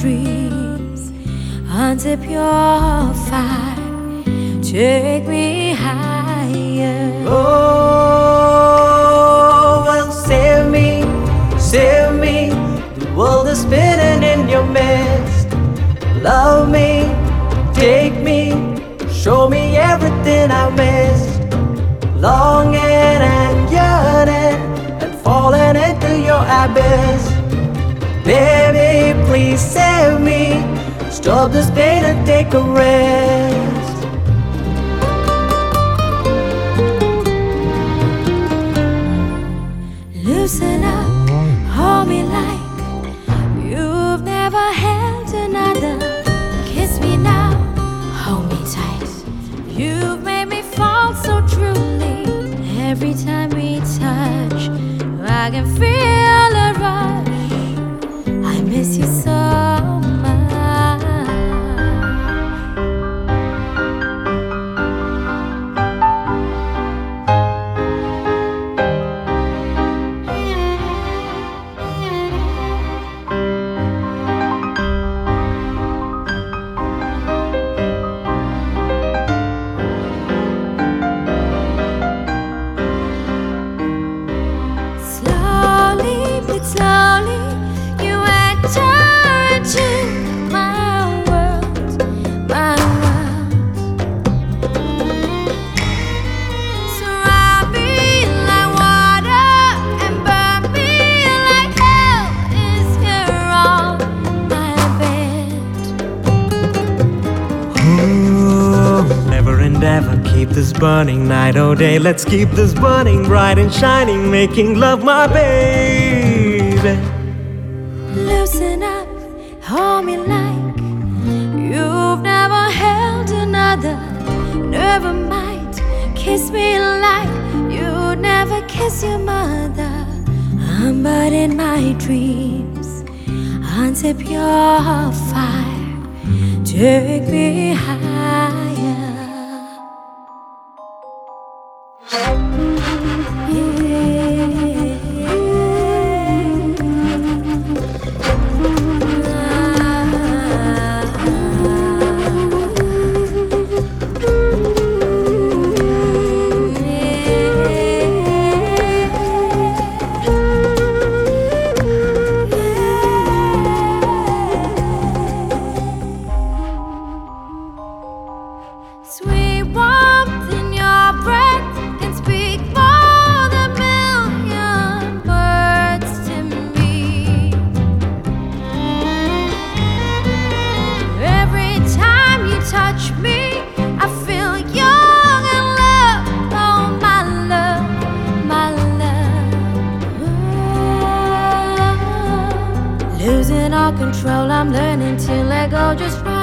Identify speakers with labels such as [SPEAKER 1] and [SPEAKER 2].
[SPEAKER 1] dreams until pure fire. Take me higher.
[SPEAKER 2] Oh, well, save me, save me. The world is spinning in your midst. Love me, take me, show me everything I missed. Longing and yearning and falling into your abyss. Baby. Stop this pain and take a rest.
[SPEAKER 1] Loosen up, hold me like you've never held another. Kiss me now, hold me tight. You've made me fall so truly. Every time we touch, I can feel
[SPEAKER 2] keep this burning night or day. Let's keep this burning bright and shining, making love my baby.
[SPEAKER 1] Loosen up, hold me like you've never held another. Never mind, kiss me like you'd never kiss your mother. I'm but in my dreams until pure fire. Take me higher. Sweet Losing all control, I'm learning to let go just right.